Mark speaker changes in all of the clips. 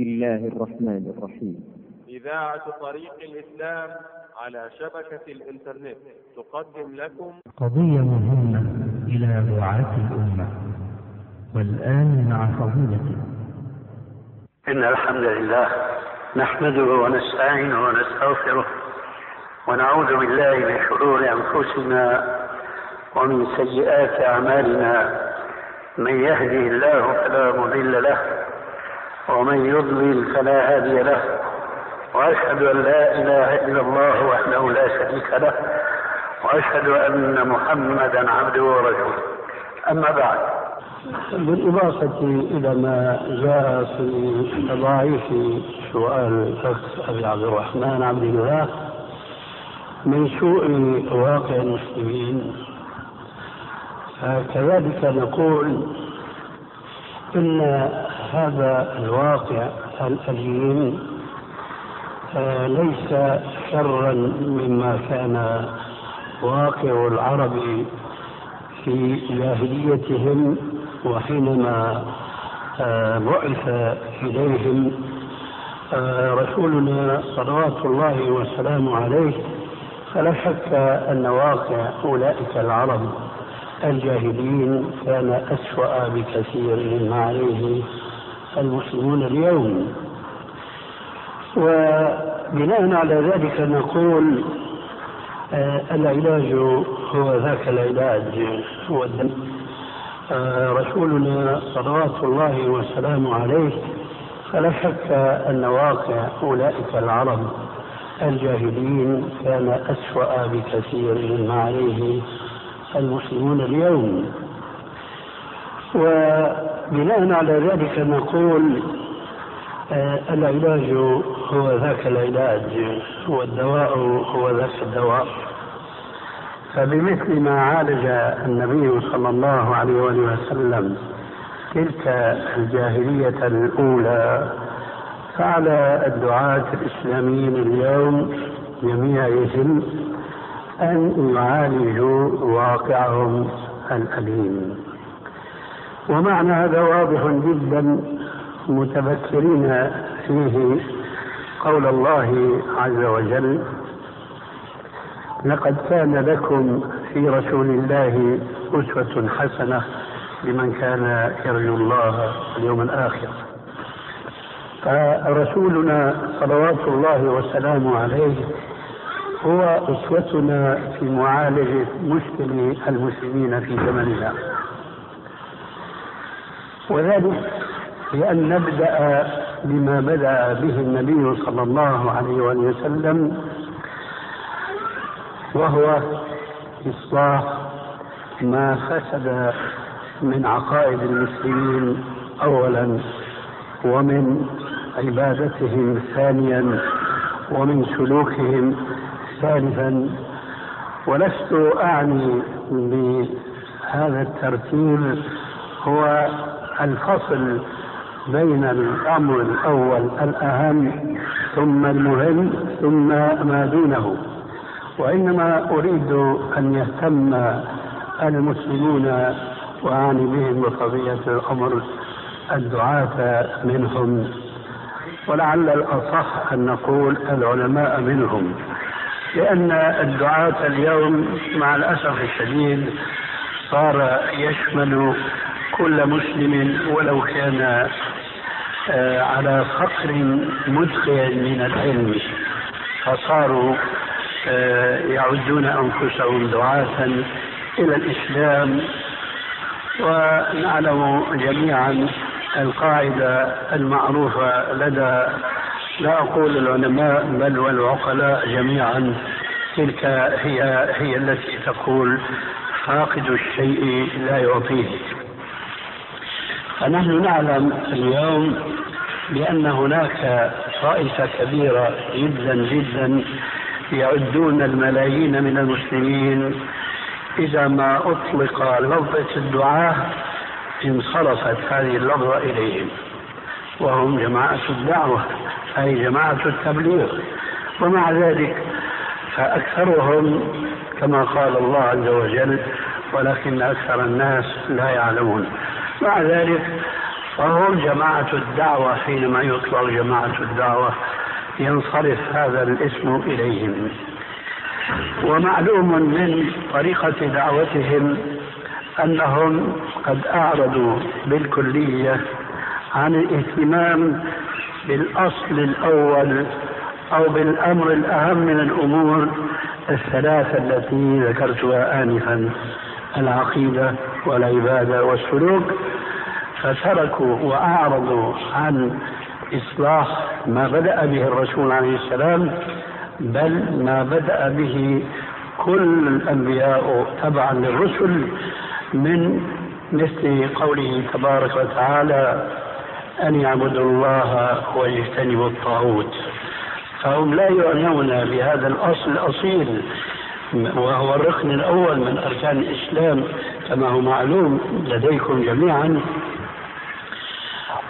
Speaker 1: بسم الله الرحمن الرحيم.
Speaker 2: إذاعة طريق الإسلام على شبكة الإنترنت. تقدم لكم
Speaker 3: قضية مهمة إلى رعاة الأمة. والآن مع فضيلته
Speaker 4: إن الحمد لله نحمده ونستعينه ونستغفره ونعوذ بالله من شرور أنفسنا ومن سيئات أعمالنا. من يهده الله فلا مضل له ومن يضلل فلا هادي له وأشهد أن لا إله إلا الله وحده لا شريك له وأشهد أن محمدا عبده ورسوله. أما بعد بالإضافة إلى ما جاء في تضاعيف سؤال الأخ أبي عبد الرحمن عبد الله من سوء واقع المسلمين. كذلك نقول إن هذا الواقع الأليم ليس شرا مما كان واقع العرب في جاهليتهم وحينما بعث إليهم رسولنا صلوات الله وسلامه عليه. فلا شك أن واقع أولئك العرب الجاهلين كان أسوأ بكثير مما عليه المسلمون اليوم. وبناء على ذلك نقول آه العلاج هو ذاك العلاج. هو الدم رسولنا صلوات الله وسلامه عليه فلا شك أن واقع أولئك العرب الجاهلين كان أسوأ بكثير مما عليه المسلمون اليوم. وبناء على ذلك نقول آه العلاج هو ذاك العلاج والدواء هو ذاك الدواء. فبمثل ما عالج النبي صلى الله عليه وسلم تلك الجاهلية الأولى فعلى الدعاة الإسلاميين اليوم جميعهم أن يعالجوا واقعهم الأليم. ومعنى هذا واضح جدا متذكرين فيه قول الله عز وجل لقد كان لكم في رسول الله أسوة حسنة لمن كان يرجو الله اليوم الآخر. فرسولنا صلوات الله وسلامه عليه هو أسوتنا في معالجة مشكل المسلمين في زمننا. وذلك بأن نبدأ بما بدأ به النبي صلى الله عليه وسلم وهو إصلاح ما فسد من عقائد المسلمين أولا ومن عبادتهم ثانيا ومن سلوكهم ثالثا. ولست أعني بهذا الترتيب هو الفصل بين الأمر الأول الأهم ثم المهم ثم ما دونه. وإنما أريد أن يهتم المسلمون وأعني بهم بقضية الأمر الدعاة منهم. ولعل الأصح أن نقول العلماء منهم لأن الدعاة اليوم مع الأسف الشديد صار يشمل كل مسلم ولو كان على فقر مدخل من العلم فصاروا يعدون أنفسهم دعاة إلى الإسلام ونعلم جميعا القاعدة المعروفة لدى لا أقول العلماء بل والعقلاء جميعا تلك هي هي التي تقول فاقد الشيء لا يعطيه. فنحن نعلم اليوم بأن هناك طائفة كبيرة جدا جدا يعدون الملايين من المسلمين إذا ما أطلق لفظة الدعاة انصرفت هذه اللفظة إليهم وهم جماعة الدعوة أي جماعة التبليغ. ومع ذلك فأكثرهم كما قال الله عز وجل ولكن أكثر الناس لا يعلمون مع ذلك فهم جماعة الدعوة حينما يطلق جماعة الدعوة ينصرف هذا الاسم إليهم. ومعلوم من طريقة دعوتهم أنهم قد أعرضوا بالكلية عن الاهتمام بالأصل الأول أو بالأمر الأهم من الأمور الثلاثة التي ذكرتها آنفا العقيدة والعبادة والسلوك. فتركوا وأعرضوا عن إصلاح ما بدأ به الرسول عليه السلام بل ما بدأ به كل الأنبياء تبعا للرسل من مثل قوله تبارك وتعالى أن يعبدوا الله ويجتنبوا الطاغوت. فهم لا يعنون بهذا الأصل الأصيل وهو الركن الأول من أركان الإسلام. كما هو معلوم لديكم جميعا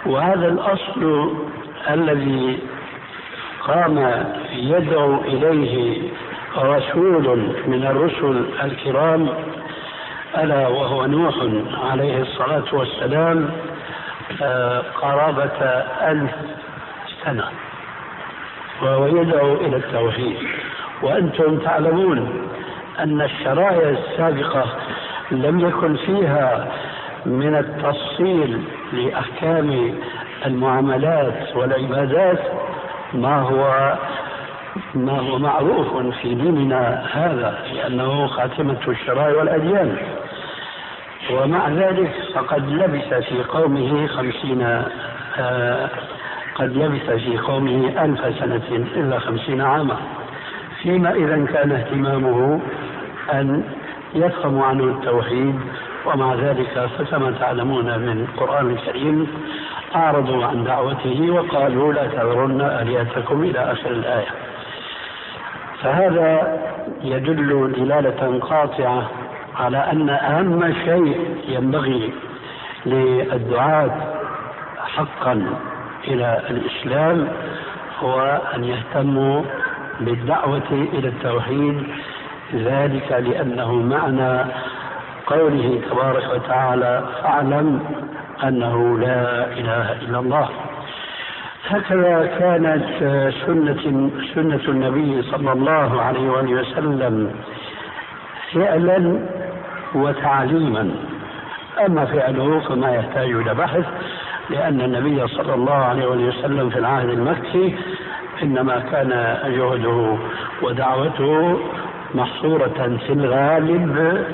Speaker 4: وهذا الأصل الذي قام يدعو إليه رسول من الرسل الكرام ألا وهو نوح عليه الصلاة والسلام آه، قرابة ألف سنة وهو يدعو إلى التوحيد. وأنتم تعلمون أن الشرائع السابقة لم يكن فيها من التفصيل لأحكام المعاملات والعبادات ما هو ما هو معروف في ديننا هذا لأنه خاتمة الشرائع والأديان. ومع ذلك فقد لبث في قومه خمسين آه قد لبث في قومه ألف سنة إلا خمسين عاما. فيما إذا كان اهتمامه أن يفهم عنه التوحيد ومع ذلك فكما تعلمون من القرآن الكريم أعرضوا عن دعوته وقالوا لا تذرن آلهتكم إلى آخر الآية. فهذا يدل دلالة قاطعة على أن أهم شيء ينبغي للدعاة حقا إلى الإسلام هو أن يهتموا بالدعوة إلى التوحيد ذلك لأنه معنى قوله تبارك وتعالى فاعلم أنه لا إله إلا الله. هكذا كانت سنة سنة النبي صلى الله عليه وآله وسلم فعلا وتعليما. أما فعله فما يحتاج إلى بحث لأن النبي صلى الله عليه وسلم في العهد المكي إنما كان جهده ودعوته محصورة في الغالب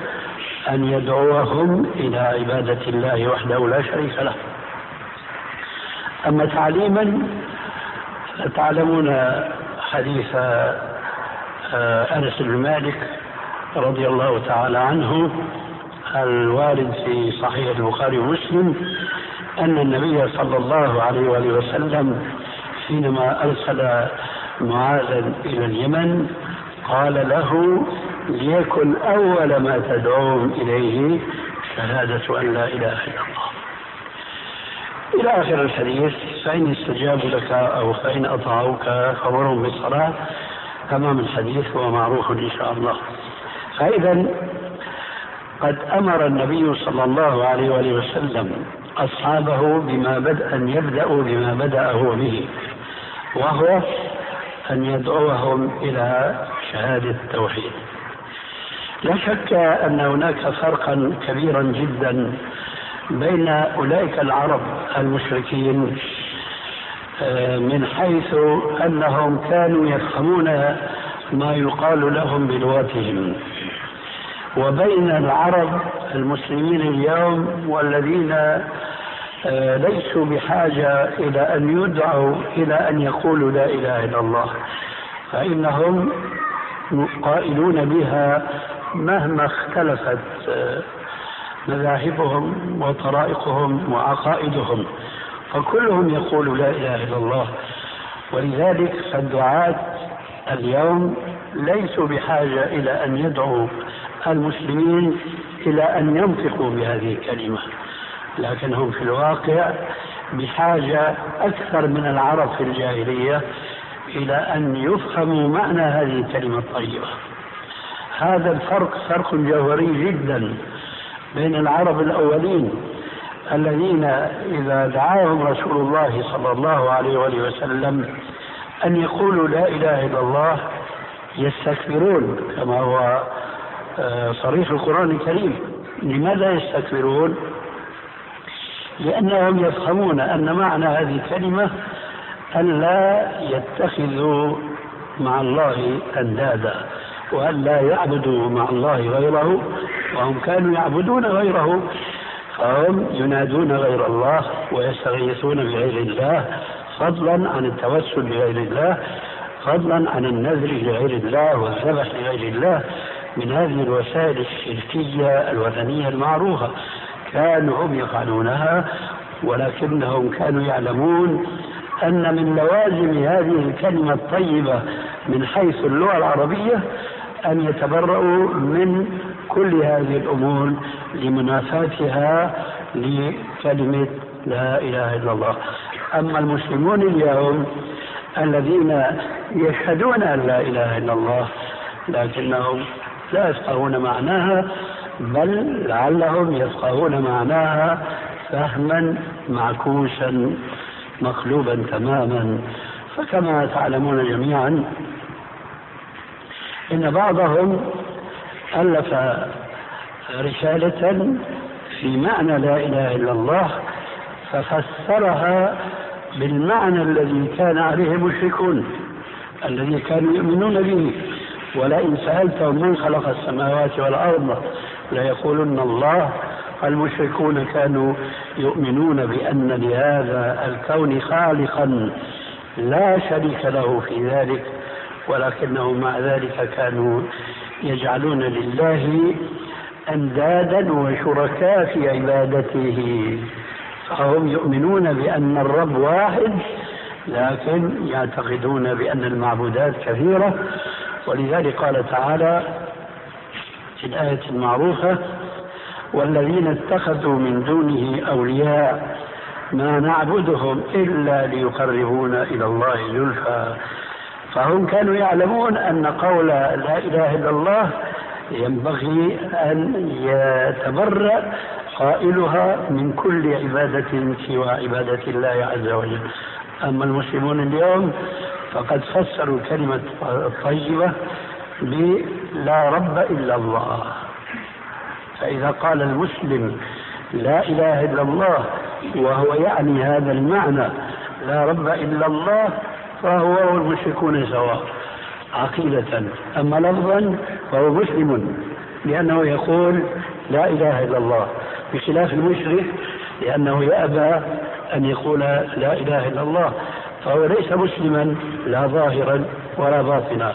Speaker 4: أن يدعوهم إلى عبادة الله وحده لا شريك له. أما تعليما تعلمون حديث آه، أنس بن مالك رضي الله تعالى عنه الوارد في صحيح البخاري ومسلم أن النبي صلى الله عليه وآله وسلم حينما أرسل معاذا إلى اليمن قال له ليكن أول ما تدعوهم إليه شهادة أن لا إله إلا الله. إلى آخر الحديث فإن استجابوا لك أو فإن أطاعوك فمرهم بالصلاة تمام الحديث هو معروف إن شاء الله. فإذا قد أمر النبي صلى الله عليه وآله وسلم أصحابه بما بدأ أن يبدأوا بما بدأ هو به وهو أن يدعوهم إلى شهادة التوحيد. لا شك أن هناك فرقا كبيرا جدا بين أولئك العرب المشركين آه، من حيث أنهم كانوا يفهمون ما يقال لهم بلغتهم. وبين العرب المسلمين اليوم والذين آه، ليسوا بحاجة إلى أن يدعوا إلى أن يقولوا لا إله إلا الله فإنهم قائلون بها مهما اختلفت آه، مذاهبهم وطرائقهم وعقائدهم فكلهم يقول لا إله إلا الله. ولذلك فالدعاة اليوم ليسوا بحاجة إلى أن يدعوا المسلمين إلى أن ينطقوا بهذه الكلمة لكنهم في الواقع بحاجة أكثر من العرب في الجاهلية إلى أن يفهموا معنى هذه الكلمة الطيبة هذا الفرق فرق جوهري جدا بين العرب الأولين الذين إذا دعاهم رسول الله صلى الله عليه وآله وسلم أن يقولوا لا إله إلا الله يستكبرون كما هو آه، صريح القرآن الكريم لماذا يستكبرون؟ لأنهم يفهمون أن معنى هذه الكلمة أن لا يتخذوا مع الله أندادا وأن لا يعبدوا مع الله غيره وهم كانوا يعبدون غيره فهم ينادون غير الله ويستغيثون بغير الله فضلا عن التوسل بغير الله فضلا عن النذر لغير الله والذبح لغير الله من هذه الوسائل الشركية الوثنية المعروفة. كانوا هم يفعلونها ولكنهم كانوا يعلمون أن من لوازم هذه الكلمة الطيبة من حيث اللغة العربية أن يتبرؤوا من كل هذه الأمور لمنافاتها لكلمة لا إله إلا الله. أما المسلمون اليوم الذين يشهدون أن لا إله إلا الله لكنهم لا يفقهون معناها بل لعلهم يفقهون معناها فهما معكوسا. مقلوبا تماما. فكما تعلمون جميعا إن بعضهم ألف رسالة في معنى لا إله إلا الله ففسرها بالمعنى الذي كان عليه المشركون الذي كانوا يؤمنون به. ولئن سألتهم من خلق السماوات والأرض ليقولن الله المشركون كانوا يؤمنون بأن لهذا الكون خالقا لا شريك له في ذلك ولكنهم مع ذلك كانوا يجعلون لله أندادا وشركاء في عبادته. فهم يؤمنون بأن الرب واحد لكن يعتقدون بأن المعبودات كثيرة. ولذلك قال تعالى في الآية المعروفة والذين اتخذوا من دونه أولياء ما نعبدهم إلا ليقربونا إلى الله زلفى. فهم كانوا يعلمون أن قول لا إله إلا الله ينبغي أن يتبرأ قائلها من كل عبادة سوى عبادة الله عز وجل. أما المسلمون اليوم فقد فسروا الكلمة الطيبة بلا رب إلا الله. فإذا قال المسلم لا إله إلا الله وهو يعني هذا المعنى لا رب إلا الله فهو والمشركون سواء عقيدة. أما لفظا فهو مسلم لأنه يقول لا إله إلا الله بخلاف المشرك لأنه يأبى أن يقول لا إله إلا الله فهو ليس مسلما لا ظاهرا ولا باطنا.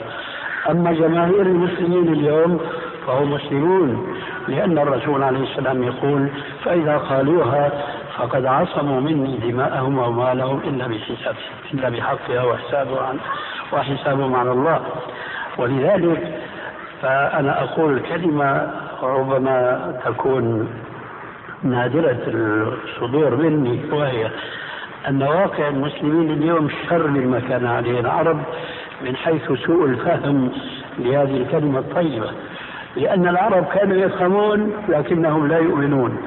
Speaker 4: أما جماهير المسلمين اليوم فهم مسلمون لأن الرسول عليه السلام يقول فإذا قالوها فقد عصموا مني دماءهم وأموالهم إلا بحساب إلا بحقها وحسابها عن وحسابهم على الله. ولذلك فأنا أقول كلمة ربما تكون نادرة الصدور مني وهي أن واقع المسلمين اليوم شر مما كان عليه العرب من حيث سوء الفهم لهذه الكلمة الطيبة. لأن العرب كانوا يفهمون لكنهم لا يؤمنون.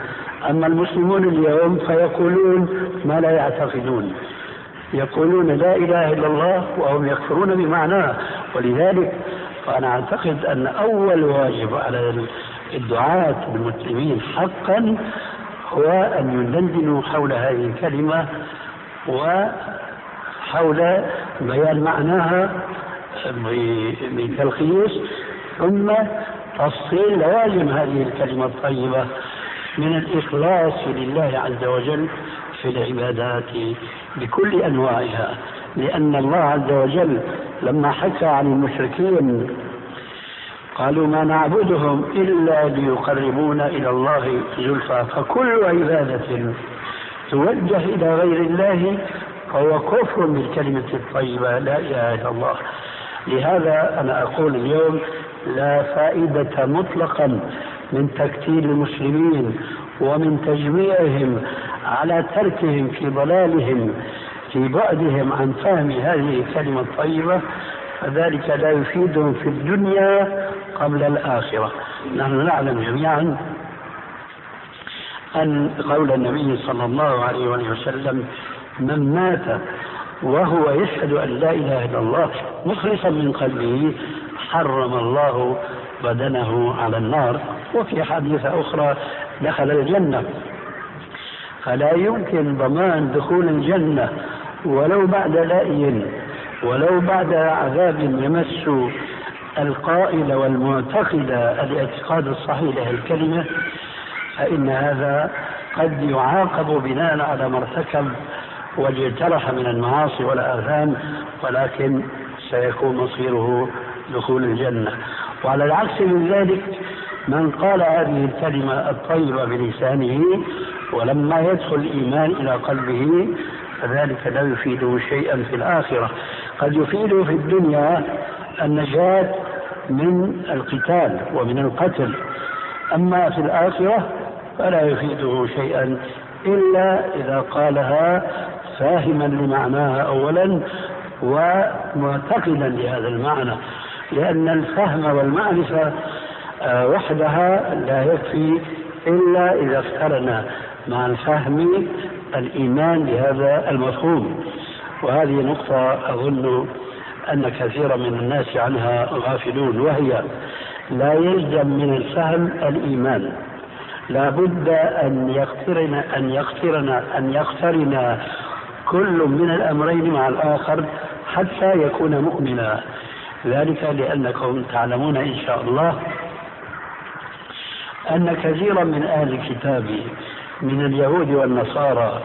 Speaker 4: أما المسلمون اليوم فيقولون ما لا يعتقدون. يقولون لا إله إلا الله وهم يكفرون بمعناه. ولذلك فأنا أعتقد أن أول واجب على الدعاة المسلمين حقا هو أن يدندنوا حول هذه الكلمة وحول بيان معناها بتلخيص ثم تفصيل لوازم هذه الكلمة الطيبة من الإخلاص لله عز وجل في العبادات بكل أنواعها. لأن الله عز وجل لما حكى عن المشركين قالوا ما نعبدهم إلا ليقربونا إلى الله زلفى. فكل عبادة توجه إلى غير الله فهو كفر بالكلمة الطيبة لا إله إلا الله. لهذا أنا أقول اليوم لا فائدة مطلقا من تكتيل المسلمين ومن تجميعهم على تركهم في ضلالهم في بعدهم عن فهم هذه الكلمة الطيبة. فذلك لا يفيدهم في الدنيا قبل الآخرة. نحن نعلم جميعا أن قول النبي صلى الله عليه وسلم من مات وهو يشهد أن لا إله إلا الله مخلصا من قلبه حرم الله بدنه على النار. وفي حديثة أخرى دخل الجنة. فلا يمكن ضمان دخول الجنة ولو بعد لأي ولو بعد عذاب يمس القائل والمعتقد الاعتقاد الصحيح له الكلمة فإن هذا قد يعاقب بناء على ما ارتكب واجترح من المعاصي والآثام ولكن سيكون مصيره دخول الجنة. وعلى العكس من ذلك من قال هذه الكلمة الطيبة بلسانه ولما يدخل الإيمان إلى قلبه فذلك لا يفيده شيئا في الآخرة. قد يفيده في الدنيا النجاة من القتال ومن القتل. أما في الآخرة فلا يفيده شيئا إلا إذا قالها فاهما لمعناها أولا ومعتقدا لهذا المعنى. لأن الفهم والمعرفة آه، وحدها لا يكفي إلا إذا اقترن مع الفهم الإيمان بهذا المفهوم. وهذه نقطة أظن أن كثيرا من الناس عنها غافلون وهي لا يلزم من الفهم الإيمان. لا بد أن يقترن أن يقترن أن يقترن كل من الأمرين مع الآخر حتى يكون مؤمنا. ذلك لأنكم تعلمون إن شاء الله أن كثيرا من أهل الكتاب من اليهود والنصارى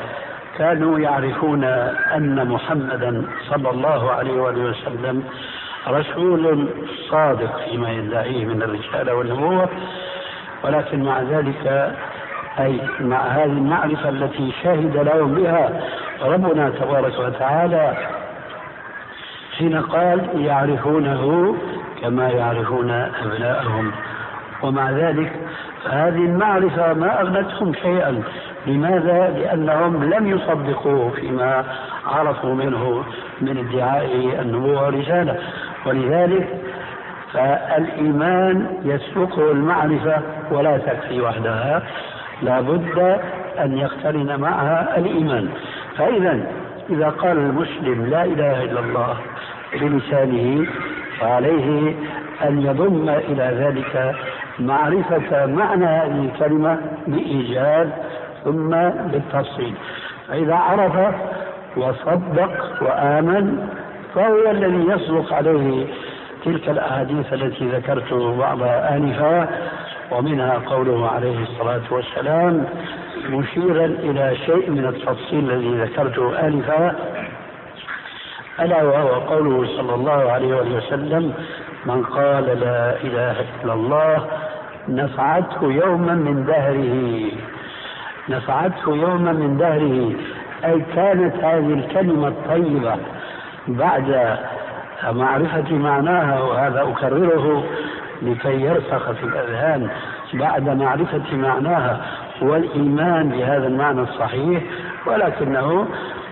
Speaker 4: كانوا يعرفون أن محمدا صلى الله عليه وآله وسلم رسول صادق فيما يدعيه من الرسالة والنبوة. ولكن مع ذلك أي مع هذه المعرفة التي شهد لهم بها ربنا تبارك وتعالى حين قال يعرفونه كما يعرفون أبناءهم. ومع ذلك هذه المعرفة ما أغنتهم شيئا. لماذا؟ لأنهم لم يصدقوه فيما عرفوا منه من ادعاء النبوة والرسالة. ولذلك فالإيمان يسبقه المعرفة ولا تكفي وحدها. لا بد أن يقترن معها الإيمان. فإذا إذا قال المسلم لا إله إلا الله بلسانه فعليه أن يضم إلى ذلك معرفة معنى هذه الكلمة بإيجاد ثم بالتفصيل. فإذا عرف وصدق وآمن فهو الذي يصدق عليه تلك الأحاديث التي ذكرت بعضها آنفا ومنها قوله عليه الصلاة والسلام مشيرا إلى شيء من التفصيل الذي ذكرته آنفا ألا وهو قوله صلى الله عليه وسلم من قال لا إله إلا الله نفعته يوما من دهره. نفعته يوما من دهره أي كانت هذه الكلمة الطيبة بعد معرفة معناها وهذا أكرره لكي يرسخ في الأذهان بعد معرفة معناها. والإيمان بهذا المعنى الصحيح ولكنه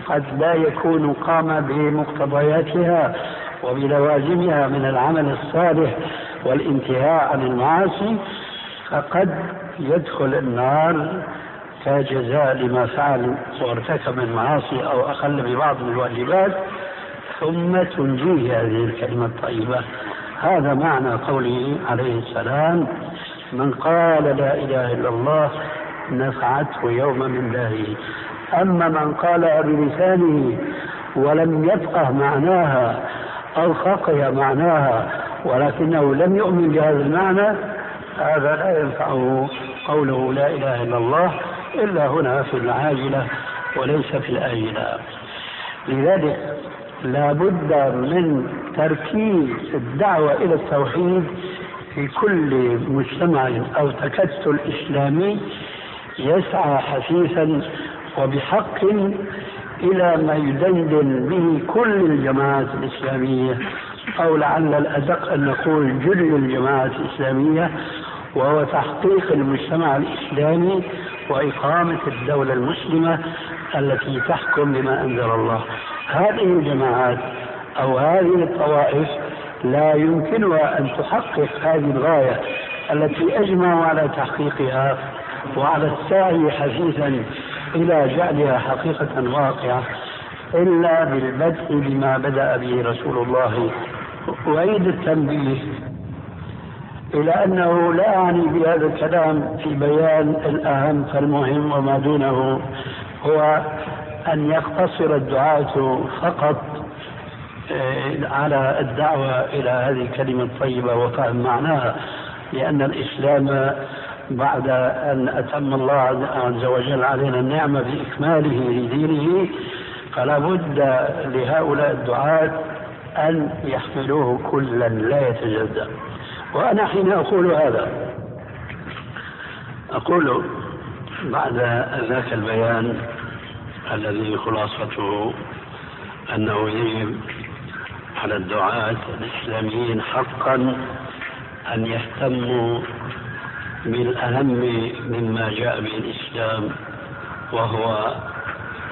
Speaker 4: قد لا يكون قام بمقتضياتها وبلوازمها من العمل الصالح والانتهاء عن المعاصي فقد يدخل النار كجزاء لما فعل وارتكب من معاصي أو أقل ببعض من الواجبات ثم تنجيه هذه الكلمة الطيبة. هذا معنى قوله عليه السلام من قال لا إله إلا الله نفعته يوم من داره أما من قالها بلسانه ولم يفقه معناها أو فقه معناها ولكنه لم يؤمن بهذا المعنى هذا لا ينفعه قوله لا إله إلا الله إلا هنا في العاجله وليس في الآجلة. لذلك لا بد من تركيز الدعوة إلى التوحيد في كل مجتمع أو تكتل إسلامي يسعى حثيثا وبحق إلى ما يدندن به كل الجماعات الإسلامية أو لعل الأدق أن نقول جل الجماعات الإسلامية وهو تحقيق المجتمع الإسلامي وإقامة الدولة المسلمة التي تحكم بما أنزل الله. هذه الجماعات أو هذه الطوائف لا يمكنها أن تحقق هذه الغاية التي أجمعوا على تحقيقها وعلى السعي حثيثا إلى جعلها حقيقة واقعة إلا بالبدء بما بدأ به رسول الله أعيد التنبيه. إلى أنه لا أعني بهذا الكلام في بيان الأهم فالمهم وما دونه هو أن يقتصر الدعاة فقط آه، على الدعوة إلى هذه الكلمة الطيبة وفهم معناها لأن الإسلام بعد أن أتم الله عز وجل علينا النعمة بإكماله لدينه فلا بد لهؤلاء الدعاة أن يحملوه كلا لا يتجزأ. وأنا حين أقول هذا أقول بعد ذاك البيان الذي خلاصته أنه يجب على الدعاة الإسلاميين حقا أن يهتموا بالأهم مما جاء به الإسلام وهو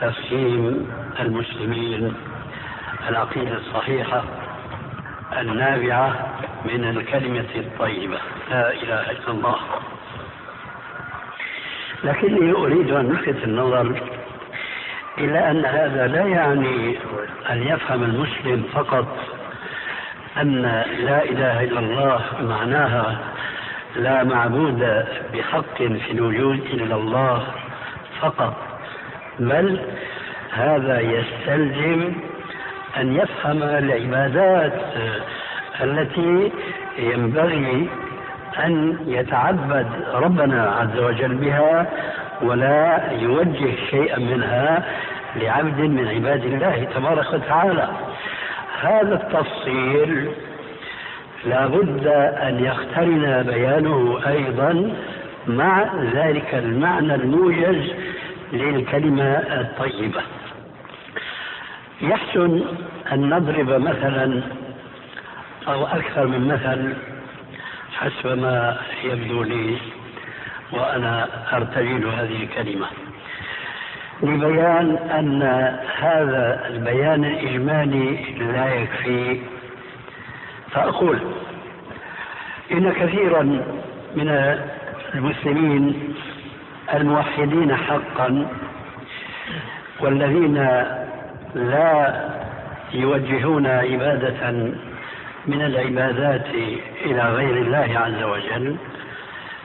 Speaker 4: تفهيم المسلمين العقيدة الصحيحة النابعة من الكلمة الطيبة. لا إله إلا الله. لكني أريد أن نلفت النظر إلى أن هذا لا يعني أن يفهم المسلم فقط أن لا إله إلا الله معناها لا معبود بحق في الوجود إلا الله فقط بل هذا يستلزم أن يفهم العبادات التي ينبغي أن يتعبد ربنا عز وجل بها ولا يوجه شيئا منها لعبد من عباد الله تبارك وتعالى. هذا التفصيل لا بد أن يقترن بيانه أيضا مع ذلك المعنى الموجز للكلمة الطيبة. يحسن أن نضرب مثلا أو أكثر من مثل حسب ما يبدو لي وأنا أرتجل هذه الكلمة لبيان أن هذا البيان الإجمالي لا يكفي فأقول إن كثيرا من المسلمين الموحدين حقا والذين لا يوجهون عبادة من العبادات إلى غير الله عز وجل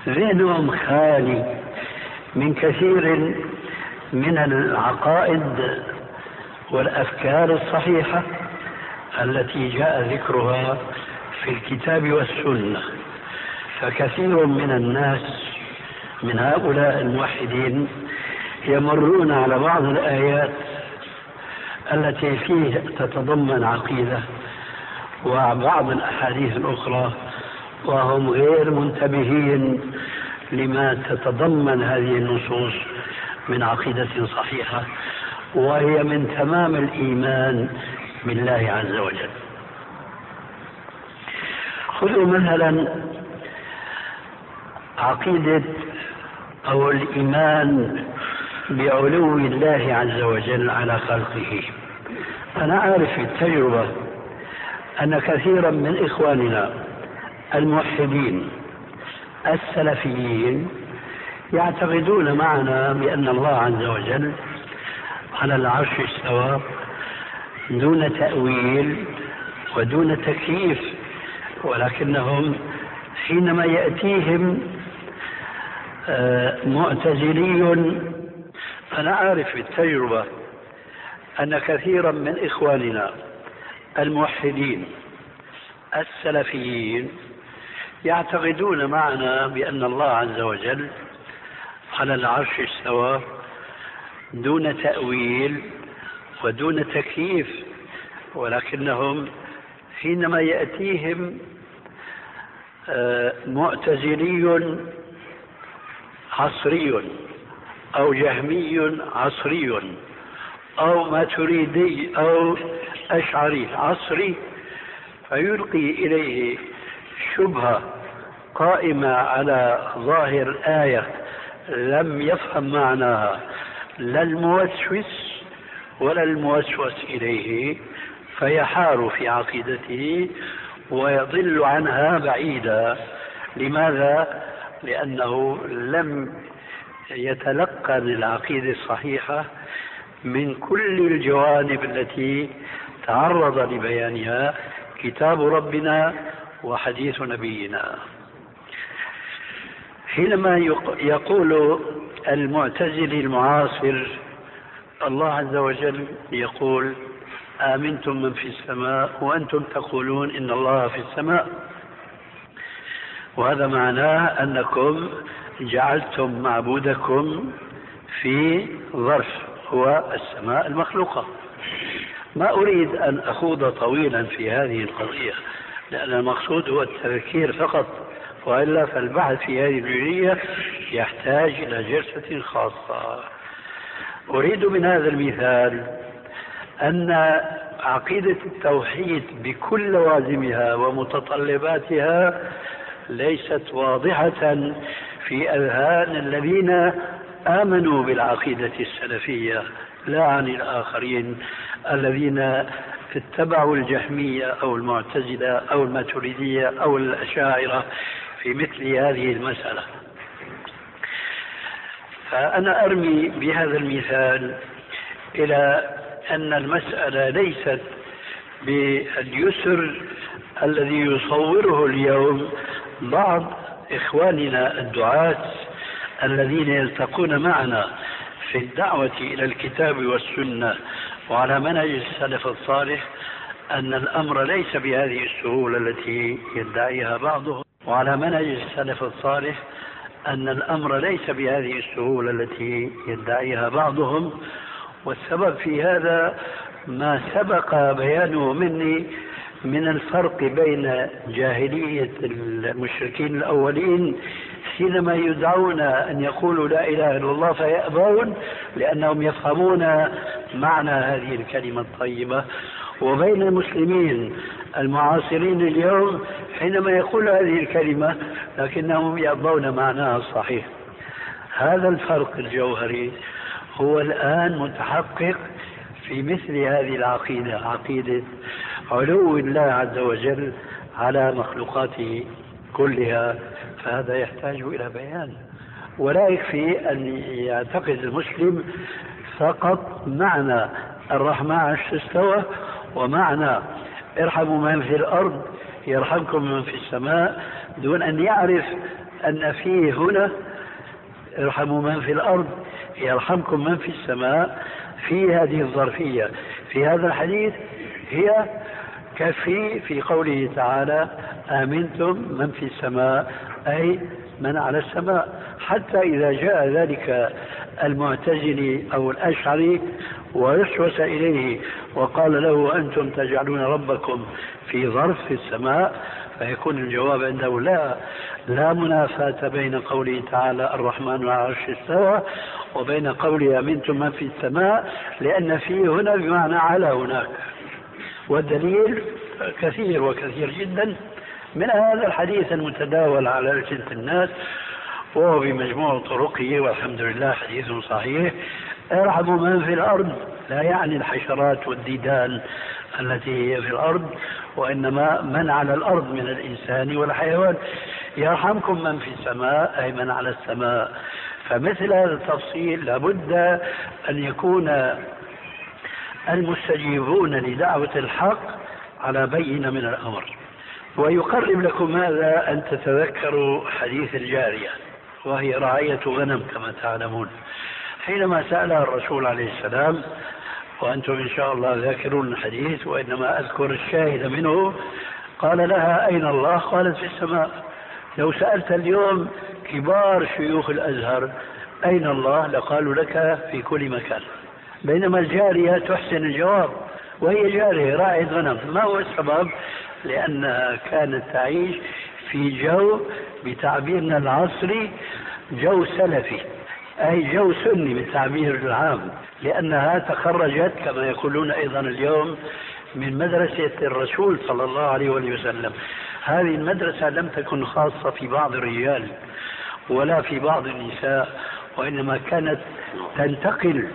Speaker 4: ذهنهم خالي من كثير من العقائد والأفكار الصحيحة. التي جاء ذكرها في الكتاب والسنة. فكثير من الناس من هؤلاء الموحدين يمرون على بعض الآيات التي فيه تتضمن عقيدة وبعض الأحاديث الأخرى وهم غير منتبهين لما تتضمن هذه النصوص من عقيدة صحيحة. وهي من تمام الإيمان بالله عز وجل. خذوا مثلا عقيدة أو الإيمان بعلو الله عز وجل على خلقه. أنا أعرف التجربة أن كثيرا من إخواننا الموحدين السلفيين يعتقدون معنا بأن الله عز وجل على العرش استوى دون تأويل ودون تكييف ولكنهم حينما يأتيهم آه، معتزلي أنا أعرف بالتجربة أن كثيرا من إخواننا الموحدين السلفيين يعتقدون معنا بأن الله عز وجل على العرش استوى دون تأويل ودون تكييف ولكنهم حينما يأتيهم آه، معتزلي عصري أو جهمي عصري أو ماتريدي أو أشعري عصري فيلقي إليه شبهة قائمة على ظاهر آية لم يفهم معناها. لا الموسوس ولا الموسوس إليه فيحار في عقيدته ويضل عنها بعيدا لماذا؟ لأنه لم يتلقن العقيدة الصحيحة من كل الجوانب التي تعرض لبيانها كتاب ربنا وحديث نبينا حينما يقول المعتزلي المعاصر الله عز وجل يقول آمنتم من في السماء وأنتم تقولون إن الله في السماء. وهذا معناه أنكم جعلتم معبودكم في ظرف هو السماء المخلوقة. ما أريد أن أخوض طويلا في هذه القضية لأن المقصود هو التذكير فقط وإلا فالبحث في هذه الجزئية يحتاج إلى جلسة خاصة. أريد من هذا المثال أن عقيدة التوحيد بكل لوازمها ومتطلباتها ليست واضحة في أذهان الذين آمنوا بالعقيدة السلفية لا عن الآخرين الذين اتبعوا الجهمية أو المعتزلة أو الماتريدية أو الأشاعرة في مثل هذه المسألة. فأنا أرمي بهذا المثال إلى أن المسألة ليست باليسر الذي يصوره اليوم بعض إخواننا الدعاة الذين يلتقون معنا في الدعوة إلى الكتاب والسنة وعلى منهج السلف الصالح أن الأمر ليس بهذه السهولة التي يدعيها بعضهم وعلى منهج السلف الصالح أن الأمر ليس بهذه السهولة التي يدعيها بعضهم والسبب في هذا ما سبق بيانه مني من الفرق بين جاهلية المشركين الأولين حينما يدعون أن يقولوا لا إله إلا الله فيأبون لأنهم يفهمون معنى هذه الكلمة الطيبة. وبين المسلمين المعاصرين اليوم حينما يقول هذه الكلمة لكنهم يأبون معناها الصحيح هذا الفرق الجوهري هو الآن متحقق في مثل هذه العقيدة عقيدة علو الله عز وجل على مخلوقاته كلها فهذا يحتاج إلى بيان. ولا يكفي أن يعتقد المسلم فقط معنى الرحمن عرش استوى ومعنى ارحموا من في الأرض يرحمكم من في السماء دون أن يعرف أن فيه هنا ارحموا من في الأرض يرحمكم من في السماء في هذه الظرفية. في هذا الحديث هي كفي في قوله تعالى آمنتم من في السماء أي من على السماء. حتى إذا جاء ذلك المعتزلي أو الأشعري ويسوس إليه وقال له أنتم تجعلون ربكم في ظرف في السماء فيكون الجواب عنده لا لا منافاة بين قوله تعالى الرحمن على العرش استوى وبين قوله أمنتم من في السماء لأن فيه هنا بمعنى على هناك. والدليل كثير وكثير جدا من هذا الحديث المتداول على ألسنة الناس وهو بمجموع طرقه والحمد لله حديث صحيح. ارحموا من في الأرض لا يعني الحشرات والديدان التي هي في الأرض وإنما من على الأرض من الإنسان والحيوان. يرحمكم من في السماء أي من على السماء. فمثل هذا التفصيل لابد أن يكون المستجيبون لدعوة الحق على بينة من الأمر. ويقرب لكم هذا أن تتذكروا حديث الجارية. وهي رعية غنم كما تعلمون. حينما سألها الرسول عليه السلام وأنتم إن شاء الله ذاكرون الحديث وإنما أذكر الشاهد منه قال لها أين الله؟ قالت في السماء. لو سألت اليوم كبار شيوخ الأزهر أين الله؟ لقالوا لك في كل مكان. بينما الجارية تحسن الجواب وهي جارية راعية غنم. ما هو السبب؟ لأنها كانت تعيش في جو بتعبيرنا العصري جو سلفي أي جو سني بالتعبير العام لأنها تخرجت كما يقولون أيضا اليوم من مدرسة الرسول صلى الله عليه وسلم. هذه المدرسة لم تكن خاصة في بعض الرجال ولا في بعض النساء وإنما كانت تنتقل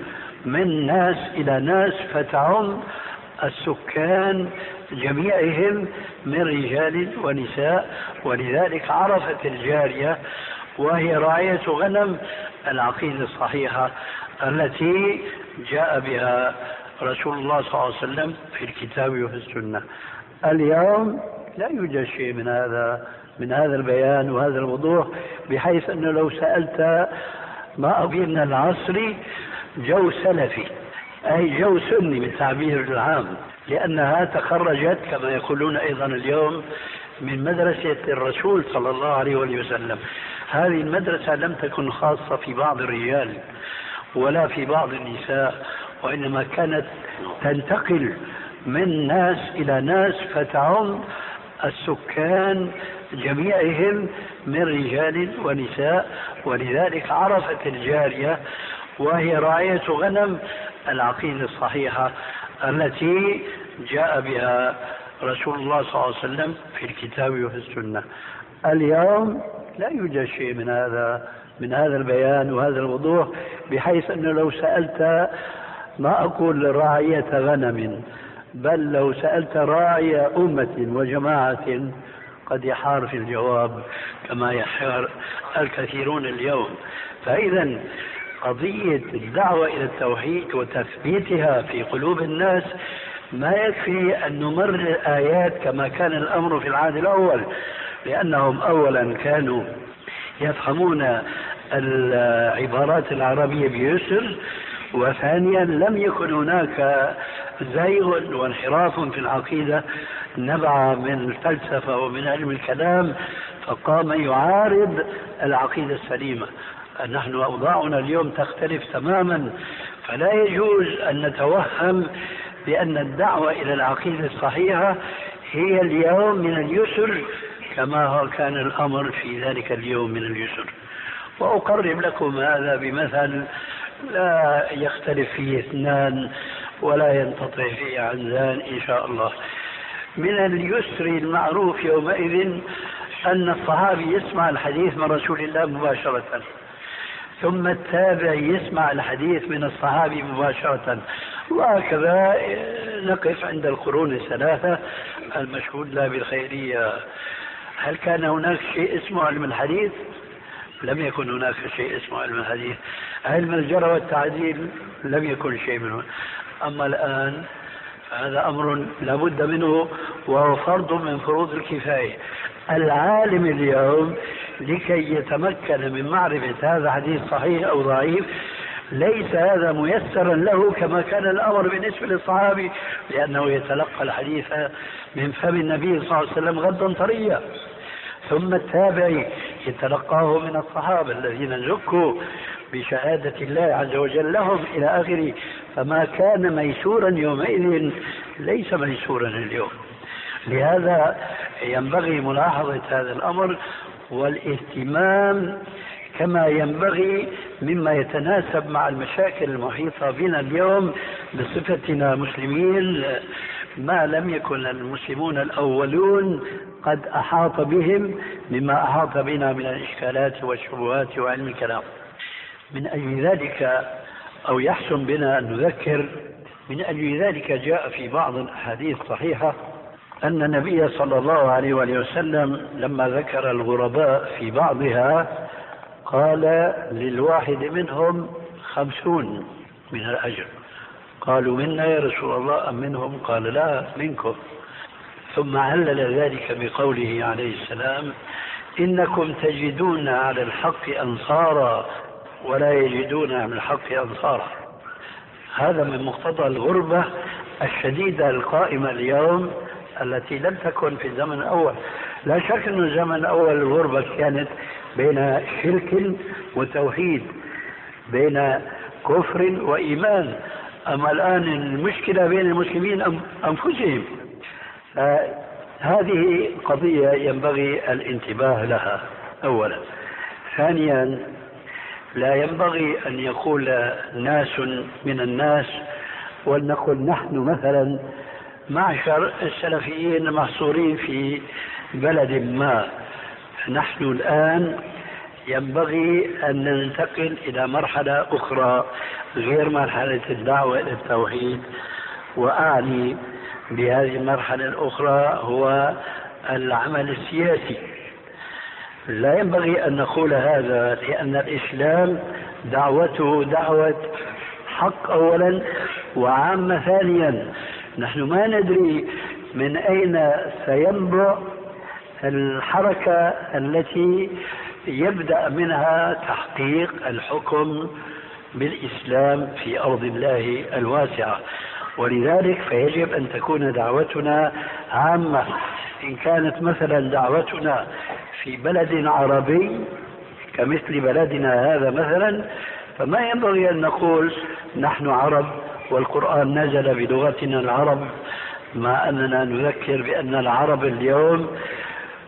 Speaker 4: من ناس إلى ناس فتعم السكان جميعهم من رجال ونساء ولذلك عرفت الجارية وهي رعاية غنم العقيدة الصحيحة التي جاء بها رسول الله صلى الله عليه وسلم في الكتاب وفي السنة. اليوم لا يوجد شيء من هذا من هذا البيان وهذا الوضوح بحيث أنه لو سألت ما أبينا العصري جو سلفي. أي جو سني بالتعبير العام لأنها تخرجت كما يقولون أيضا اليوم من مدرسة الرسول صلى الله عليه وسلم. هذه المدرسة لم تكن خاصة في بعض الرجال ولا في بعض النساء وإنما كانت تنتقل من ناس إلى ناس فتعم السكان جميعهم من رجال ونساء. ولذلك عرفت الجارية وهي راعية غنم العقيدة الصحيحة التي جاء بها رسول الله صلى الله عليه وسلم في الكتاب وفي السنة اليوم لا يوجد شيء من هذا من هذا البيان وهذا الوضوح بحيث أنه لو سألت ما أقول راعية غنم بل لو سألت راعي أمة وجماعة قد يحار في الجواب كما يحار الكثيرون اليوم. فإذا قضية الدعوة إلى التوحيد وتثبيتها في قلوب الناس ما يكفي أن نمرر الآيات كما كان الأمر في العهد الأول لأنهم أولا كانوا يفهمون العبارات العربية بيسر وثانيا لم يكن هناك زيغ وانحراف في العقيدة. نبع من الفلسفة ومن علم الكلام فقام يعارض العقيدة السليمة. نحن أوضاعنا اليوم تختلف تماما فلا يجوز أن نتوهم بأن الدعوة إلى العقيدة الصحيحة هي اليوم من اليسر كما هو كان الأمر في ذلك اليوم من اليسر. وأقرب لكم هذا بمثل لا يختلف فيه اثنان ولا ينقطع فيه عنزان إن شاء الله. من اليسر المعروف يومئذ أن الصحابي يسمع الحديث من رسول الله مباشرة. ثم التابع يسمع الحديث من الصحابي مباشرة. وهكذا نقف عند القرون الثلاثة المشهود لها بالخيرية. هل كان هناك شيء اسمه علم الحديث؟ لم يكن هناك شيء اسمه علم الحديث. علم الجرى والتعديل لم يكن شيء منه. أما الآن فهذا أمر لابد منه وهو فرض من فروض الكفاية. العالم اليوم لكي يتمكن من معرفة هذا حديث صحيح أو ضعيف ليس هذا ميسرا له كما كان الأمر بالنسبة للصحابي لأنه يتلقى الحديث من فم النبي صلى الله عليه وسلم غدا طريا. ثم التابعي يتلقاه من الصحابة الذين زكوا بشهادة الله عز وجل لهم إلى آخره. فما كان ميسورا يومئذ ليس ميسورا اليوم. لهذا ينبغي ملاحظة هذا الأمر والاهتمام كما ينبغي مما يتناسب مع المشاكل المحيطة بنا اليوم بصفتنا مسلمين ما لم يكن المسلمون الأولون قد أحاط بهم مما أحاط بنا من الإشكالات والشبهات وعلم الكلام. من أجل ذلك أو يحسن بنا أن نذكر من أجل ذلك جاء في بعض الأحاديث الصحيحة أن النبي صلى الله عليه وآله وسلم لما ذكر الغرباء في بعضها قال للواحد منهم خمسون من الأجر. قالوا منا يا رسول الله أم منهم؟ قال لا منكم. ثم علل ذلك بقوله عليه السلام إنكم تجدون على الحق أنصارا ولا يجدون على الحق أنصارا. هذا من مقتضى الغربة الشديدة القائمة اليوم التي لم تكن في الزمن الأول. لا شك أن الزمن الأول الغربة كانت بين شرك وتوحيد بين كفر وإيمان. أما الآن المشكلة بين المسلمين أنفسهم. هذه قضية ينبغي الانتباه لها. أولا. ثانيا لا ينبغي أن يقول ناس من الناس ولنقل نحن مثلا معشر السلفيين محصورين في بلد ما. نحن الآن ينبغي أن ننتقل إلى مرحلة أخرى غير مرحلة الدعوة إلى التوحيد. وأعني بهذه المرحلة الأخرى هو العمل السياسي. لا ينبغي أن نقول هذا لأن الإسلام دعوته دعوة حق أولا وعامة ثانيا. نحن ما ندري من أين سينبع الحركة التي يبدأ منها تحقيق الحكم بالإسلام في أرض الله الواسعة. ولذلك فيجب أن تكون دعوتنا عامة. إن كانت مثلا دعوتنا في بلد عربي كمثل بلدنا هذا مثلا فما ينبغي أن نقول نحن عرب والقرآن نزل بلغتنا العرب مع أننا نذكر بأن العرب اليوم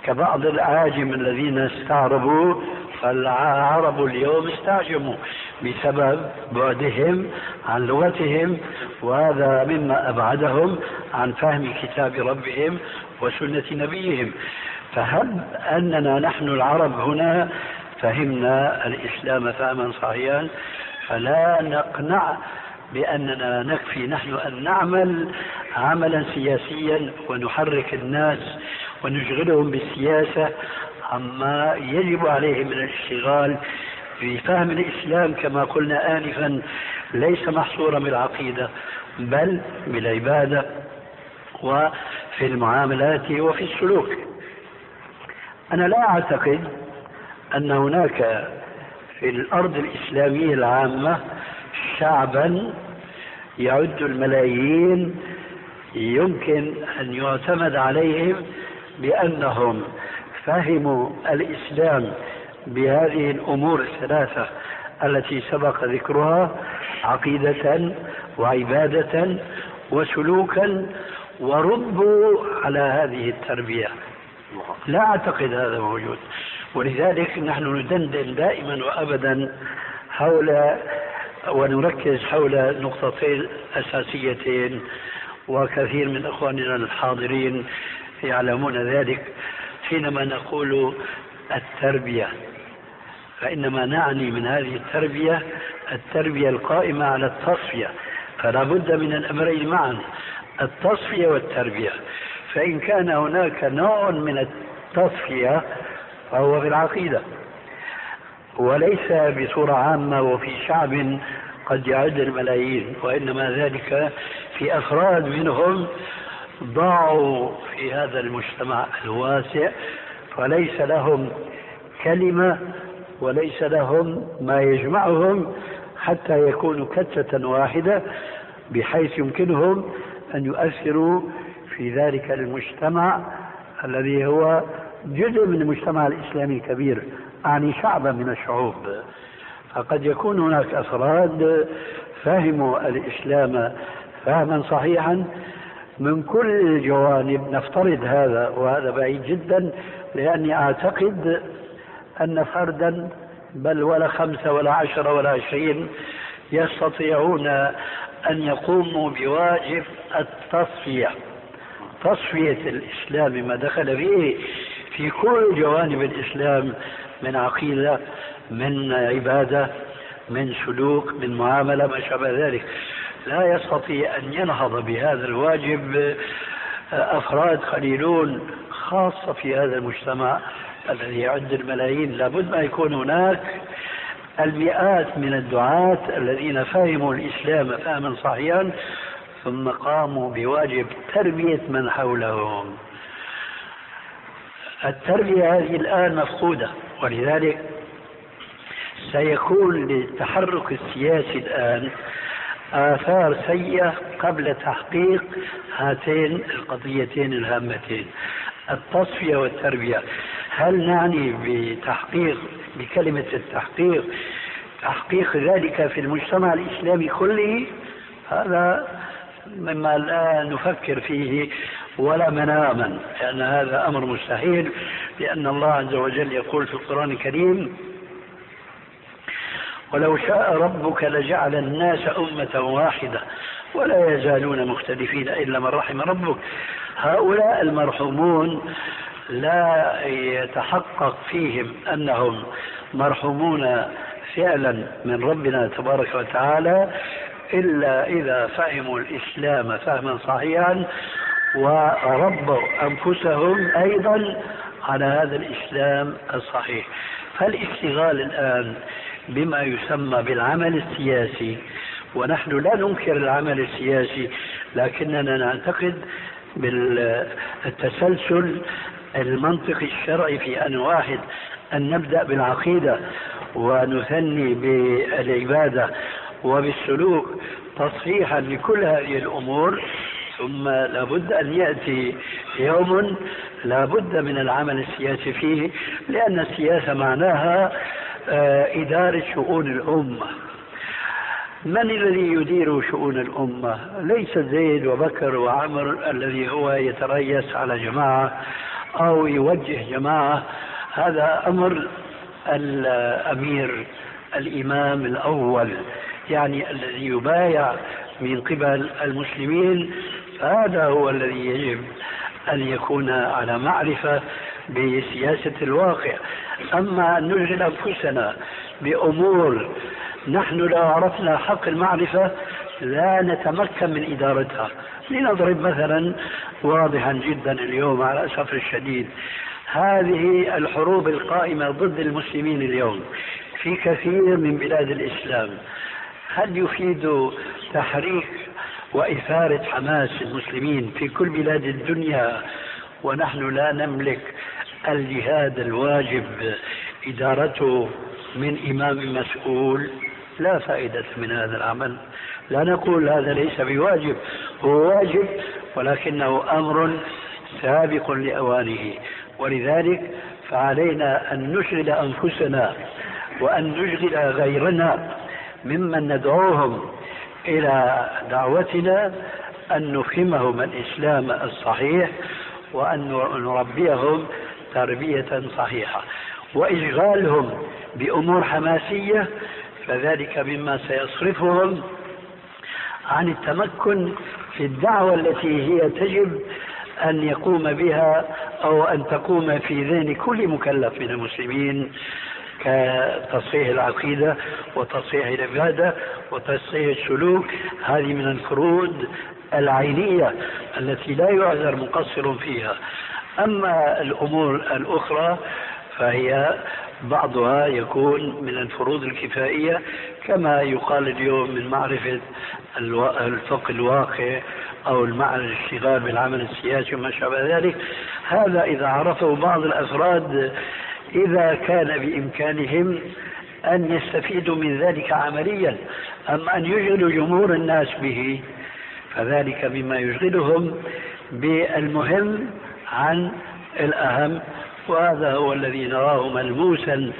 Speaker 4: كبعض الأعاجم الذين استعربوا فالعرب اليوم استعجموا بسبب بعدهم عن لغتهم وهذا مما أبعدهم عن فهم كتاب ربهم وسنة نبيهم. فهب أننا نحن العرب هنا فهمنا الإسلام فهما صحيحا؟ فلا نقنع بأننا نكفي نحن أن نعمل عملا سياسيا ونحرك الناس ونشغلهم بالسياسة عما يجب عليهم من الاشتغال بفهم الإسلام كما قلنا آنفا ليس محصورا بالعقيدة بل بالعبادة وفي المعاملات وفي السلوك. أنا لا أعتقد أن هناك في الأرض الإسلامية العامة شعبا يعد الملايين يمكن أن يعتمد عليهم بأنهم فهموا الإسلام بهذه الأمور الثلاثة التي سبق ذكرها عقيدة وعبادة وسلوكا وربوا على هذه التربية. لا أعتقد هذا موجود. ولذلك نحن ندندن دائما وأبدا حول ونركز حول نقطتين أساسيتين وكثير من إخواننا الحاضرين يعلمون ذلك. حينما نقول التربية فإنما نعني من هذه التربية التربية القائمة على التصفية فلا بد من الأمرين معا التصفية والتربية. فإن كان هناك نوع من التصفية فهو في العقيدة. وليس بصورة عامة وفي شعب قد يعد الملايين وإنما ذلك في أفراد منهم ضاعوا في هذا المجتمع الواسع فليس لهم كلمة وليس لهم ما يجمعهم حتى يكونوا كتلة واحدة بحيث يمكنهم أن يؤثروا في ذلك المجتمع الذي هو جزء من المجتمع الإسلامي الكبير. أعني شعبا من الشعوب. فقد يكون هناك أفراد فهموا الإسلام فهما صحيحا من كل الجوانب نفترض هذا وهذا بعيد جدا لأني أعتقد أن فردا بل ولا خمسة ولا عشرة ولا عشرين يستطيعون أن يقوموا بواجب التصفية. تصفية الإسلام ما دخل فيه في كل جوانب الإسلام من عقيدة من عبادة من سلوك من معاملة ما شابه ذلك. لا يستطيع أن ينهض بهذا الواجب. أفراد قليلون خاصة في هذا المجتمع الذي يعد الملايين. لابد ما يكون هناك المئات من الدعاة الذين فهموا الإسلام فهما صحيحا ثم قاموا بواجب تربية من حولهم. التربية هذه الآن مفقودة. ولذلك سيكون للتحرك السياسي الآن آثار سيئة قبل تحقيق هاتين القضيتين الهامتين التصفية والتربية. هل نعني بتحقيق بكلمة التحقيق تحقيق ذلك في المجتمع الإسلامي كله؟ هذا مما لا نفكر فيه ولا مناما لأن هذا أمر مستحيل. لأن الله عز وجل يقول في القرآن الكريم ولو شاء ربك لجعل الناس أمة واحدة ولا يزالون مختلفين إلا من رحم ربك. هؤلاء المرحومون لا يتحقق فيهم أنهم مرحومون فعلا من ربنا تبارك وتعالى إلا إذا فهموا الإسلام فهما صحيحا وربوا أنفسهم أيضا على هذا الإسلام الصحيح. فالاشتغال الآن بما يسمى بالعمل السياسي ونحن لا ننكر العمل السياسي لكننا نعتقد بالتسلسل المنطقي الشرعي في أن واحد أن نبدأ بالعقيدة ونثني بالعبادة وبالسلوك تصحيحا لكل هذه الأمور ثم لابد أن يأتي يوم لابد من العمل السياسي فيه لأن السياسة معناها آه، إدارة شؤون الأمة. من الذي يدير شؤون الأمة؟ ليس زيد وبكر وعمر الذي هو يتريس على جماعة أو يوجه جماعة. هذا أمر الأمير الإمام الأول يعني الذي يبايع من قبل المسلمين. هذا هو الذي يجب أن يكون على معرفة بسياسة الواقع. أما أن نشغل أنفسنا بأمور نحن لو عرفنا حق المعرفة لا نتمكن من إدارتها. لنضرب مثلا واضحا جدا اليوم على الأسف الشديد. هذه الحروب القائمة ضد المسلمين اليوم في كثير من بلاد الإسلام. هل يفيد تحريك وإثارة حماس المسلمين في كل بلاد الدنيا. ونحن لا نملك الجهاد الواجب. إدارته من إمام مسؤول لا فائدة من هذا العمل. لا نقول هذا ليس بواجب هو واجب ولكنه أمر سابق لأوانه. ولذلك فعلينا أن نشغل أنفسنا وأن نشغل غيرنا ممن ندعوهم إلى دعوتنا أن نفهمهم الإسلام الصحيح وأن نربيهم تربية صحيحة. وإشغالهم بأمور حماسية فذلك مما سيصرفهم عن التمكن في الدعوة التي هي تجب أن يقوم بها أو أن تقوم في ذهن كل مكلف من المسلمين. كتصحيح العقيدة وتصحيح العبادة وتصحيح السلوك. هذه من الفروض العينية التي لا يعذر مقصر فيها. أما الأمور الأخرى فهي بعضها يكون من الفروض الكفائية كما يقال اليوم من معرفة الفقه الواقع أو المعنى الاشتغال بالعمل السياسي وما شابه ذلك. هذا إذا عرفه بعض الأفراد إذا كان بإمكانهم أن يستفيدوا من ذلك عمليا أما أن يشغلوا جمهور الناس به. فذلك مما يشغلهم بالمهم عن الأهم. وهذا هو الذي نراه ملموسا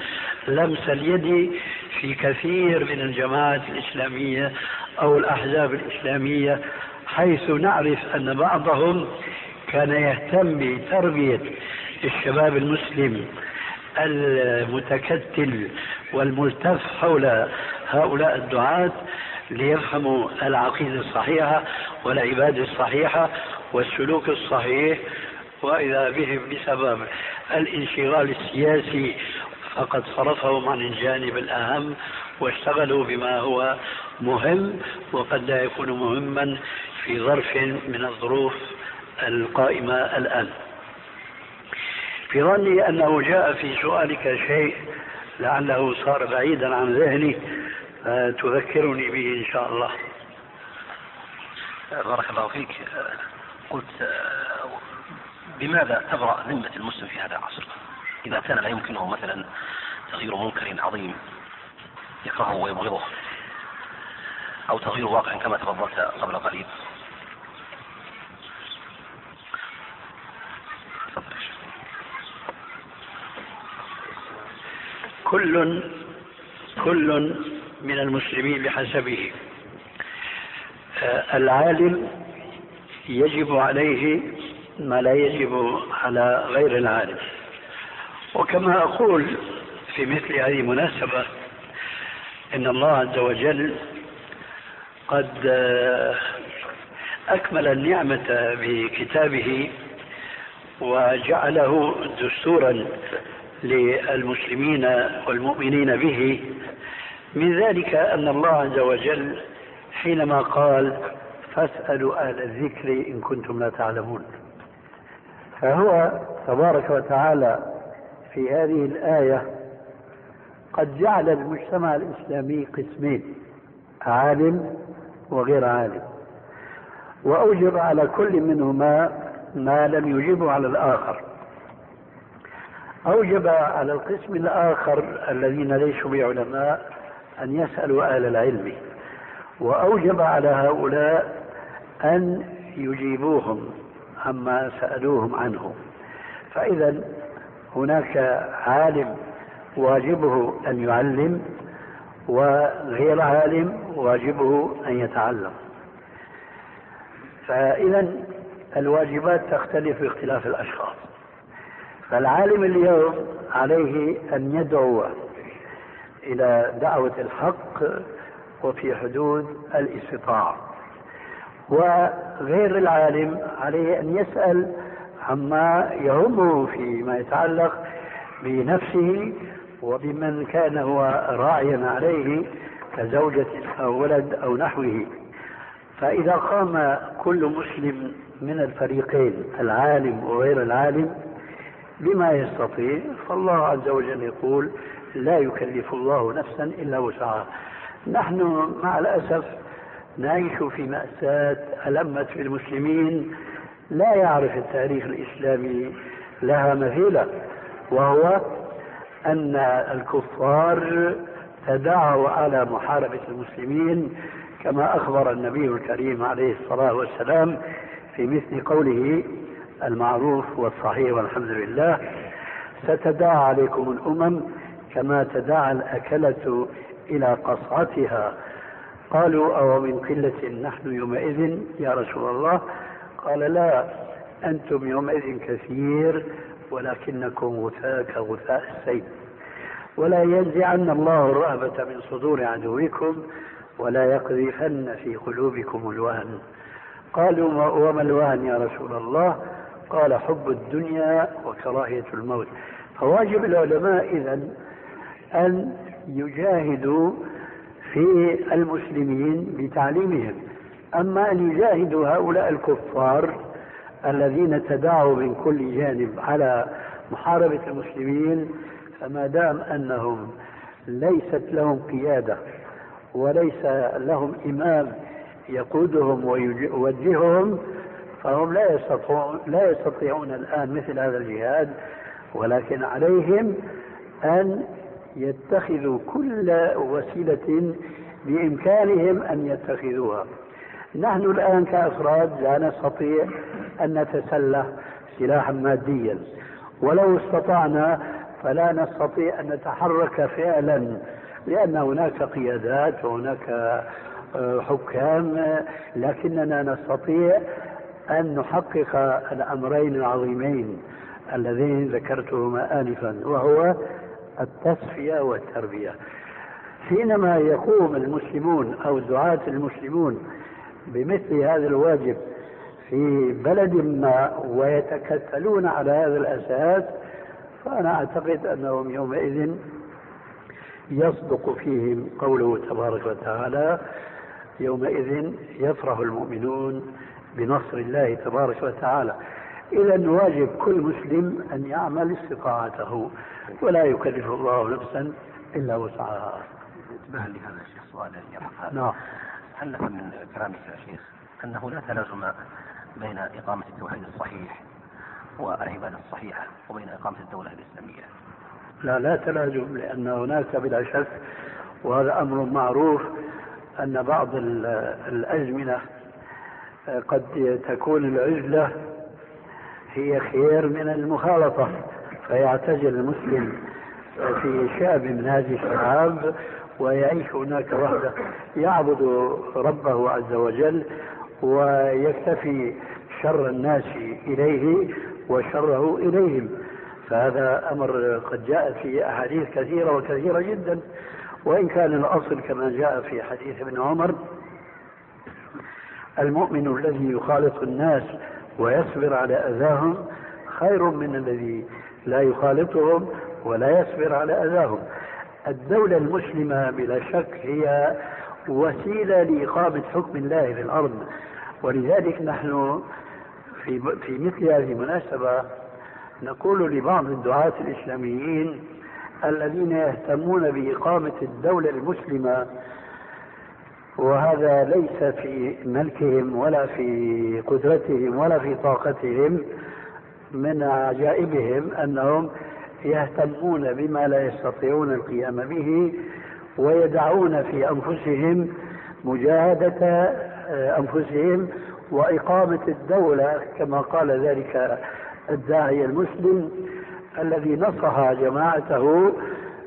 Speaker 4: لمس اليد في كثير من الجماعات الإسلامية أو الأحزاب الإسلامية حيث نعرف أن بعضهم كان يهتم بتربية الشباب المسلم. المتكتل والملتف حول هؤلاء الدعاة ليفهموا العقيدة الصحيحة والعبادة الصحيحة والسلوك الصحيح وإذا بهم بسبب الانشغال السياسي فقد صرفهم عن الجانب الأهم واشتغلوا بما هو مهم وقد لا يكون مهما في ظرف من الظروف القائمة الآن. في ظني أنه جاء في سؤالك شيء لعله صار بعيدا عن ذهني تذكرني به إن شاء الله.
Speaker 5: بارك الله فيك. قلت بماذا تبرأ ذمة المسلم في هذا العصر؟ إذا كان لا يمكنه مثلا تغيير منكر عظيم يكرهه ويبغضه أو تغيير واقع كما تفضلت قبل قليل.
Speaker 4: كل كل من المسلمين بحسبه. آه، العالم يجب عليه ما لا يجب على غير العالم. وكما أقول في مثل هذه المناسبة إن الله عز وجل قد آه، أكمل النعمة بكتابه وجعله دستورا للمسلمين والمؤمنين به. من ذلك أن الله عز وجل حينما قال فاسألوا أهل الذكر إن كنتم لا تعلمون. فهو تبارك وتعالى في هذه الآية قد جعل المجتمع الإسلامي قسمين عالم وغير عالم. وأوجب على كل منهما ما لم يجبه على الآخر. أوجب على القسم الآخر الذين ليسوا بعلماء أن يسألوا أهل العلم وأوجب على هؤلاء أن يجيبوهم عما سألوهم عنه. فإذا هناك عالم واجبه أن يعلم وغير عالم واجبه أن يتعلم. فإذا الواجبات تختلف باختلاف الأشخاص. فالعالم اليوم عليه أن يدعو إلى دعوة الحق وفي حدود الاستطاعة. وغير العالم عليه أن يسأل عما يهمه فيما يتعلق بنفسه وبمن كان هو راعيا عليه كزوجة أو ولد أو نحوه. فإذا قام كل مسلم من الفريقين العالم وغير العالم بما يستطيع فالله عز وجل يقول لا يكلف الله نفسا إلا وسعها. نحن مع الأسف نعيش في مأساة ألمت في المسلمين لا يعرف التاريخ الإسلامي لها مثيلة وهو أن الكفار تداعوا على محاربة المسلمين كما أخبر النبي الكريم عليه الصلاة والسلام في مثل قوله المعروف والصحيح والحمد لله ستداعى عليكم الأمم كما تداعى الأكلة إلى قصعتها. قالوا أو من قلة نحن يومئذ يا رسول الله؟ قال لا أنتم يومئذ كثير ولكنكم غثاء كغثاء السيل. ولا ينزعن الله الرهبة من صدور عدوكم ولا يقذفن في قلوبكم الوهن. قالوا وما الوهن يا رسول الله؟ قال حب الدنيا وكراهية الموت. فواجب العلماء إذا أن يجاهدوا في المسلمين بتعليمهم. أما أن يجاهدوا هؤلاء الكفار الذين تداعوا من كل جانب على محاربة المسلمين فما دام أنهم ليست لهم قيادة وليس لهم إمام يقودهم ويوجههم فهم لا يستطيعون لا يستطيعون الآن مثل هذا الجهاد ولكن عليهم أن يتخذوا كل وسيلة بإمكانهم أن يتخذوها. نحن الآن كأفراد لا نستطيع أن نتسلح سلاحا ماديا. ولو استطعنا فلا نستطيع أن نتحرك فعلا لأن هناك قيادات وهناك آه، حكام لكننا نستطيع أن نحقق الأمرين العظيمين اللذين ذكرتهما آنفا وهو التصفية والتربية. حينما يقوم المسلمون أو دعاة المسلمون بمثل هذا الواجب في بلد ما ويتكتلون على هذا الأساس فأنا أعتقد أنهم يومئذ يصدق فيهم قوله تبارك وتعالى يومئذ يفرح المؤمنون بنصر الله تبارك وتعالى. إذا واجب كل مسلم أن يعمل استطاعته ولا يكلف الله نفسا إلا وسعها.
Speaker 5: انتباه لهذا الشيخ سؤال
Speaker 4: نعم.
Speaker 5: هل من كلامك يا شيخ أنه لا تلازم بين إقامة التوحيد الصحيح والعبادة الصحيحة وبين إقامة الدولة الإسلامية.
Speaker 4: لا لا تلازم لأن هناك بلا شك وهذا أمر معروف أن بعض الأزمنة قد تكون العزلة هي خير من المخالطة فيعتزل المسلم في شعب من هذه الشعاب ويعيش هناك وحده يعبد ربه عز وجل ويكتفي شر الناس إليه وشره إليهم. فهذا أمر قد جاء في أحاديث كثيرة وكثيرة جدا. وإن كان الأصل كما جاء في حديث ابن عمر المؤمن الذي يخالط الناس ويصبر على أذاهم خير من الذي لا يخالطهم ولا يصبر على أذاهم. الدولة المسلمة بلا شك هي وسيلة لإقامة حكم الله في الأرض. ولذلك نحن في في مثل هذه المناسبة نقول لبعض الدعاة الإسلاميين الذين يهتمون بإقامة الدولة المسلمة وهذا ليس في ملكهم ولا في قدرتهم ولا في طاقتهم من عجائبهم أنهم يهتمون بما لا يستطيعون القيام به ويدعون في أنفسهم مجاهدة آه، أنفسهم وإقامة الدولة كما قال ذلك الداعي المسلم الذي نصح جماعته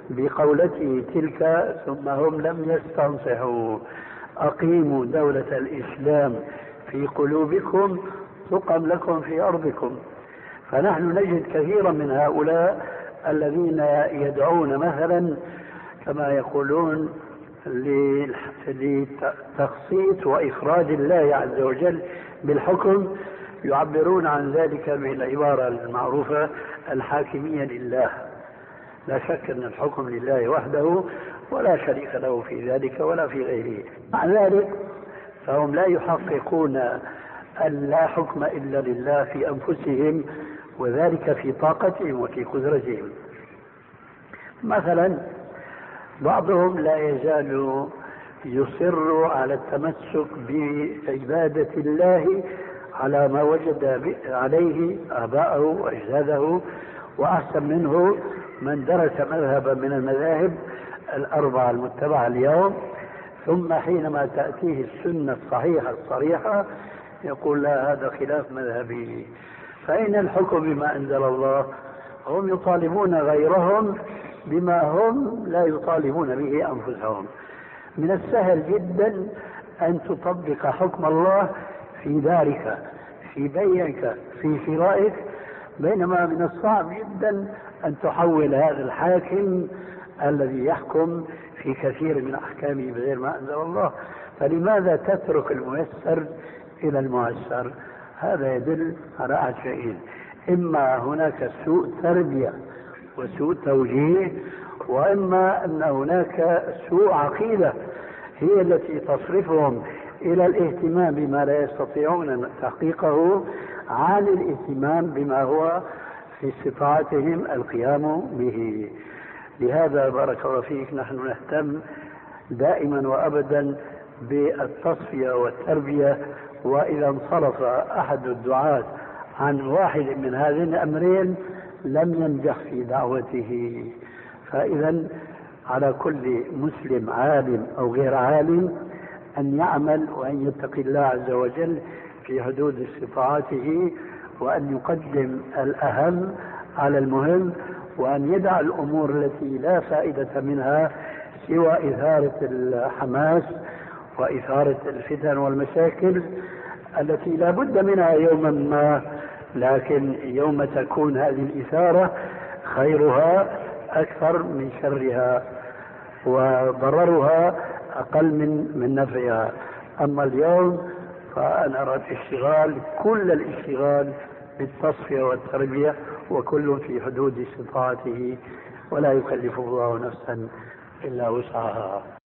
Speaker 4: بقولته تلك ثم هم لم يستنصحوا. أقيموا دولة الإسلام في قلوبكم تقم لكم في أرضكم. فنحن نجد كثيرا من هؤلاء الذين يدعون مثلا كما يقولون لتخصيص وإفراد الله عز وجل بالحكم يعبرون عن ذلك بالعبارة المعروفة الحاكمية لله. لا شك أن الحكم لله وحده ولا شريك له في ذلك ولا في غيره. مع ذلك فهم لا يحققون أن لا حكم إلا لله في أنفسهم وذلك في طاقتهم وفي قدرتهم. مثلا بعضهم لا يزال يصر على التمسك بعبادة الله على ما وجد عليه آباءه وأجداده وأحسن منه من درس مذهبا من المذاهب الأربعة المتبعة اليوم ثم حينما تأتيه السنة الصحيحة الصريحة يقول لا هذا خلاف مذهبي. فأين الحكم بما أنزل الله هم يطالبون غيرهم بما هم لا يطالبون به أنفسهم. من السهل جدا أن تطبق حكم الله في دارك في بيتك في شرائك. بينما من الصعب جدا أن تحول هذا الحاكم الذي يحكم في كثير من أحكامه بغير ما أنزل الله. فلماذا تترك الميسر إلى المعسر هذا يدل على شيئين. إما هناك سوء تربية وسوء توجيه وإما أن هناك سوء عقيدة هي التي تصرفهم إلى الاهتمام بما لا يستطيعون تحقيقه عن الاهتمام بما هو في استطاعتهم القيام به. لهذا بارك الله فيك. نحن نهتم دائما وأبدا بالتصفية والتربية وإذا انصرف أحد الدعاة عن واحد من هذين الأمرين لم ينجح في دعوته. فإذا على كل مسلم عالم أو غير عالم أن يعمل وأن يتقي الله عز وجل في حدود استطاعته وأن يقدم الأهم على المهم وأن يدع الأمور التي لا فائدة منها سوى إثارة الحماس وإثارة الفتن والمشاكل التي لا بد منها يوما ما. لكن يوم تكون هذه الإثارة خيرها أكثر من شرها وضررها أقل من من نفعها. أما اليوم فأنا أرى الاشتغال كل الاشتغال بالتصفية والتربية وكل في حدود استطاعته ولا يكلف الله نفسا إلا وسعها.